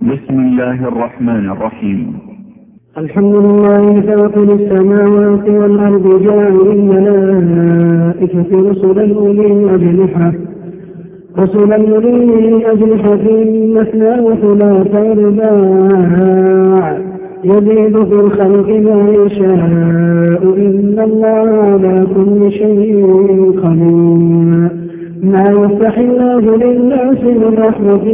بسم الله الرحمن الرحيم. الحمد لله فاطر السماوات والأرض جاعل الملائكة رسلا أولي أجنحة رسلا أولي أجنحة مثنى وثلاث ورباع يزيد في الخلق ما يشاء إن الله على كل شيء الله للناس من رحمة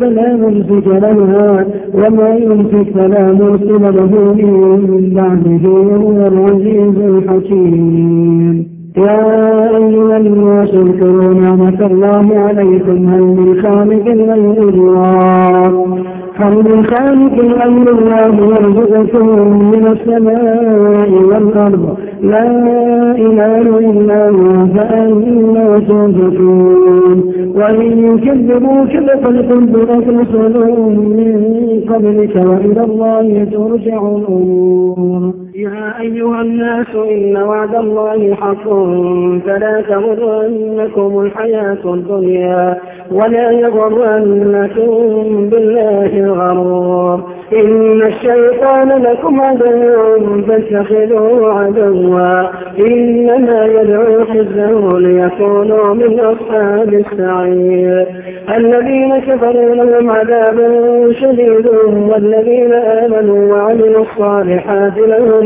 فلا ممسك لها وما يمسك فلا مرسل له من بعده وهو العزيز الحكيم يا أيها الناس اذكروا نعمة الله عليكم هل من خالق غير الله هل من خالق غير الله يرزقكم من السماء والأرض. لا إله إلا هو فأنا تؤفكون وإن يكذبوك فقد كذبت رسل من قبلك وإلى الله ترجع الأمور يا أيها الناس إن وعد الله حق فلا تغرنكم الحياة الدنيا ولا يغرنكم بالله الغرور. إن الشيطان لكم عدو فاتخذوه عدوا. إنما يدعو حزبه ليكونوا من أصحاب السعير. الذين كفروا لهم عذاب شديد والذين آمنوا وعملوا الصالحات لهم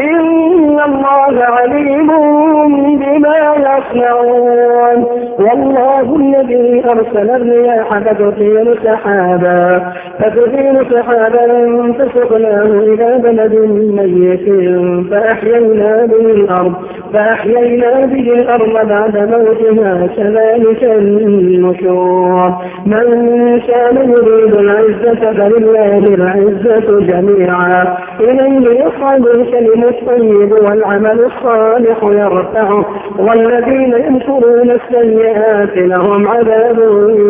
إن الله عليم بما يصنعون. والله الذي أرسل الرياح فتثير سحابا فتثير سحابا فسقناه إلى بلد ميت فأحيينا به الأرض. فأحيينا به الأرض بعد موتها كذلك النشور. من كان يريد العزة فلله العزة جميعا. إليه يصعد الكلم الطيب والعمل الصالح يرفعه. والذين يمكرون السيئات لهم عذاب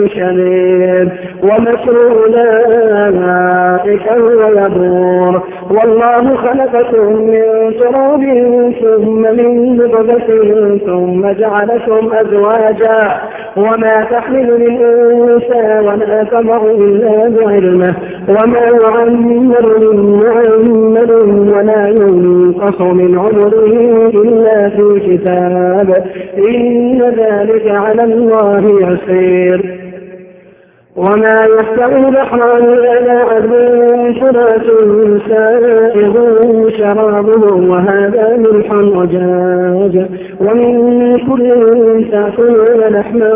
شديد. ومكر أولئك هو يبور. والله خلقكم من تراب ثم من نطفة ثم جعلكم أزواجا وما تحمل من أنثى ولا تضع إلا بعلمه وما يعمر من معمر ولا ينقص من عمره إلا في كتاب إن ذلك على الله يسير وما يستوي البحران إلا عذب فرات سائغ شرابه وهذا ملح وجاج. ومن كل تأكلون لحما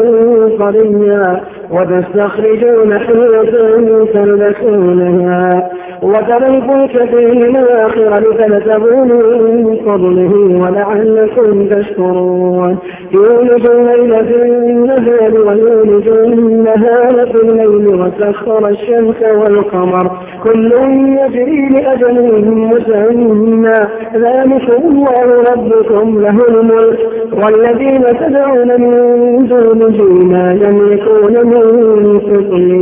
طريا وتستخرجون حلية تلبسونها. وترى الفلك فيه مواخر لتبتغوا من فضله ولعلكم تشكرون. يولج الليل في النهار ويولج النهار في الليل وسخر الشمس والقمر. كل يجري لأجل مسمى. ذلك الله ربكم له الملك. والذين تدعون من دونه ما يملكون من إن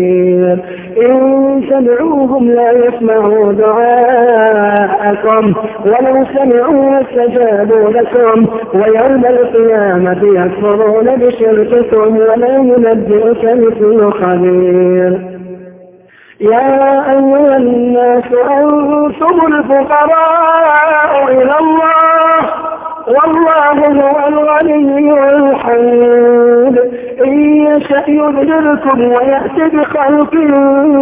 تدعوهم لا يسمعوا دعاءكم. ولو سمعوا استجابوا لكم. ويوم القيامة يكفرون بشرككم ولا ينبئك مثل خبير. يا أيها الناس أنتم الفقراء إلى الله. والله هو الغني الحميد إن يشأ يذهبكم ويأتي بخلق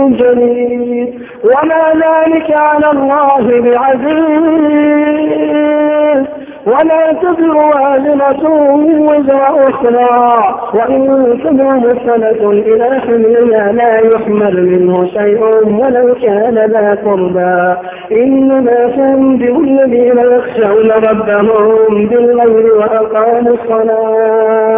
جديد. وما ذلك على الله بعزيز. ولا تزر وازرة وزر أخرى وإن تدع مسألة إلى حملها لا يحمل منه شيء ولو كان ذا قربى. إنما تنذر الذين يخشون ربهم بالغير وأقاموا الصلاة.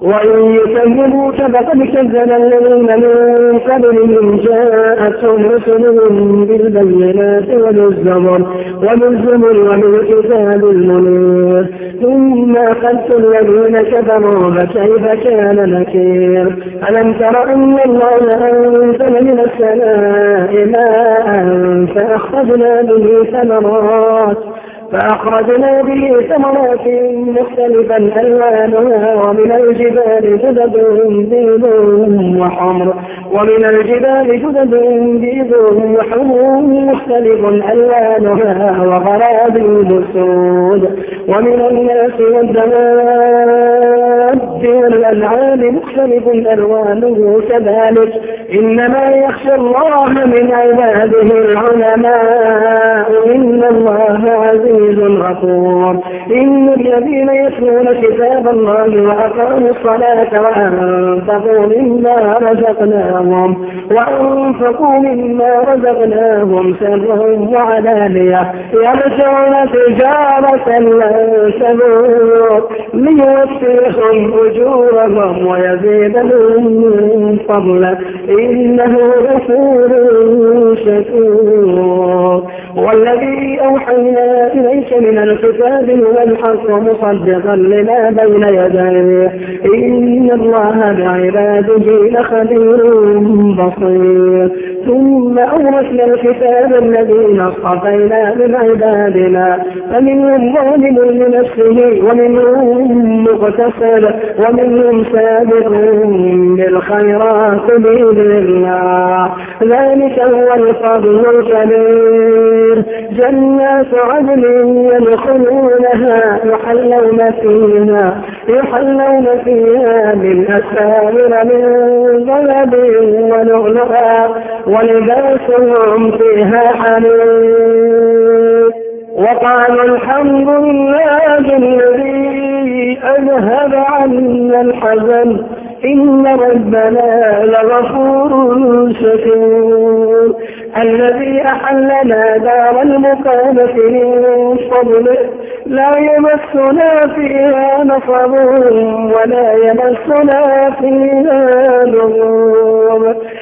وإن يكذبوك فقد كذب الذين من قبلهم جاءتهم رسلهم بالبينات وبالزبر وبالزبر وبالكتاب المنير. ثم أخذت الذين كفروا فكيف كان نكير؟ ألم تر أن الله أنزل من السماء ماء فأخرجنا به ثمرات فأخرجنا به ثمرات مختلفا ألوانها ومن الجبال جدد بيض وحمر ومن الجبال جدد بيض وحمر مختلف ألوانها وغرابيب سود ومن الناس والدواب والأنعام مختلف ألوانه كذلك. إنما يخشى الله من عباده العلماء. إن الله عزيز غفور. إن الذين يتلون كتاب الله وأقاموا الصلاة وأنفقوا مما رزقناهم وأنفقوا مما رزقناهم سرا وعلانية. يرجعون تجارة لن تبور ليوفيهم أجورهم ويزيدهم من فضله. إنه غفور شكور. والذي أوحينا إليك من الكتاب هو الحق مصدقا لما بين يديه. إن الله بعباده لخبير بصير. ثم أورثنا الكتاب الذين اصطفينا من عبادنا. فمنهم ظالم لنفسه ومنهم مقتصد ومنهم سابق بالخيرات بإذن الله ذلك هو الفضل الكبير. جنات عدن يدخلونها يحلون فيها يحلون فيها من أساور من ذهب ولؤلؤا ولباسهم فيها حرير وقالوا الحمد لله الذي أذهب عنا الحزن. إن ربنا لغفور شكور. الذي أحلنا دار المقامة من فضله لا يمسنا فيها نصب ولا يمسنا فيها لغوب.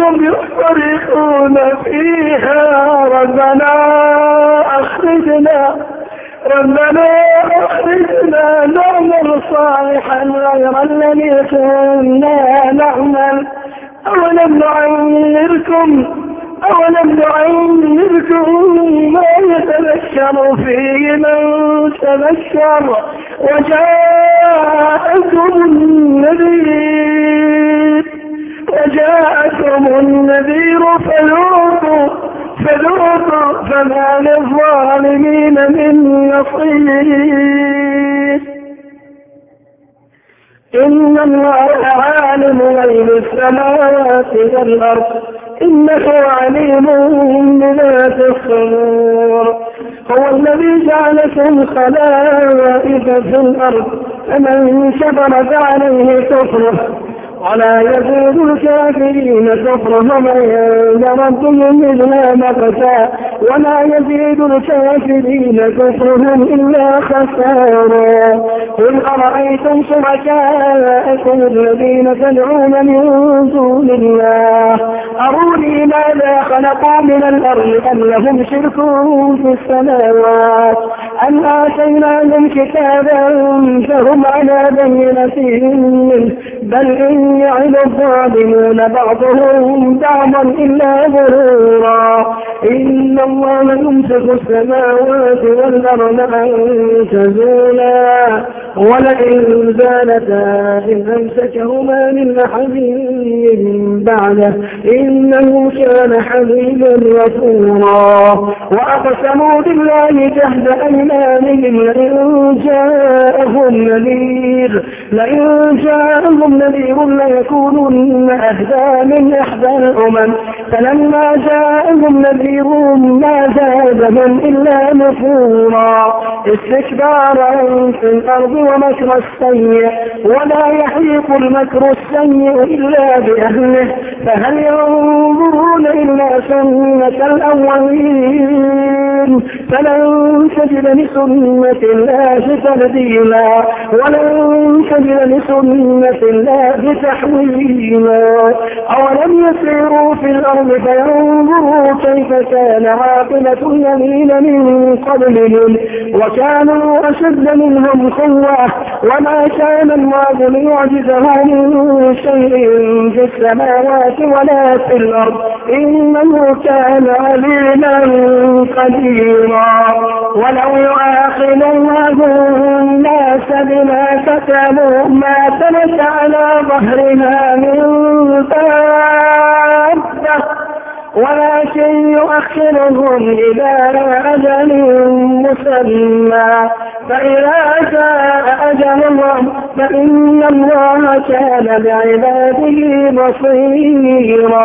وهم يصرخون فيها. ربنا أخرجنا ربنا أخرجنا نعمل صالحا غير الذي كنا نعمل. أولم نعمركم أولم نعمركم ما يتذكر فيه من تذكر. وجاءكم النذير. وجاءكم النذير فذوقوا فذوقوا فما للظالمين من نصير. إن الله عالم غيب السماوات والأرض إنه عليم بذات الصدور. هو الذي جعلكم خلائف في الأرض فمن كفر فعليه كفره ولا يزيد الكافرين كفرهم عند ربهم إلا مقتا ولا يزيد الكافرين كفرهم إلا خسارا قل أرأيتم شركاءكم الذين تدعون من دون الله؟ أروني ماذا خلقوا من الأرض أم لهم شرك في السماوات؟ أم آتيناهم كتابا فهم على بينة منه؟ بل إن يعد الظالمون بعضهم بعضا إلا غرورا إن الله يمسك السماوات والأرض أن تزولا ولئن زالتا إن أمسكهما من أحد من بعده إنه كان حبيبا غفورا وأقسموا بالله جهد أيمانهم لئن جاءهم نذير لئن جاءهم نذير ليكونن أهدى من إحدى الأمم. فلما جاءهم نذير ما زادهم إلا نفورا. استكبارا في الأرض ومكر السيء. ولا يحيق المكر السيء إلا بأهله. فهل ينظرون إلا سنة الأولين؟ فلن تجد لسنة الله تبديلا. ولن تجد لسنة الله تحويلا. أولم يسيروا في الأرض فينظروا كيف كان عاقبة الذين من قبلهم وكانوا أشد منهم قوة. وما كان الله ليعجزه من شيء في السماوات ولا في الأرض. إنه كان عليما قديرا. ولو يؤاخذ الله الناس بما كتبوا ما ترك على ظهرها من دابة ولكن يؤخرهم إلى أجل مسمى. فإذا جاء أجلهم فإن الله كان بعباده بصيرا.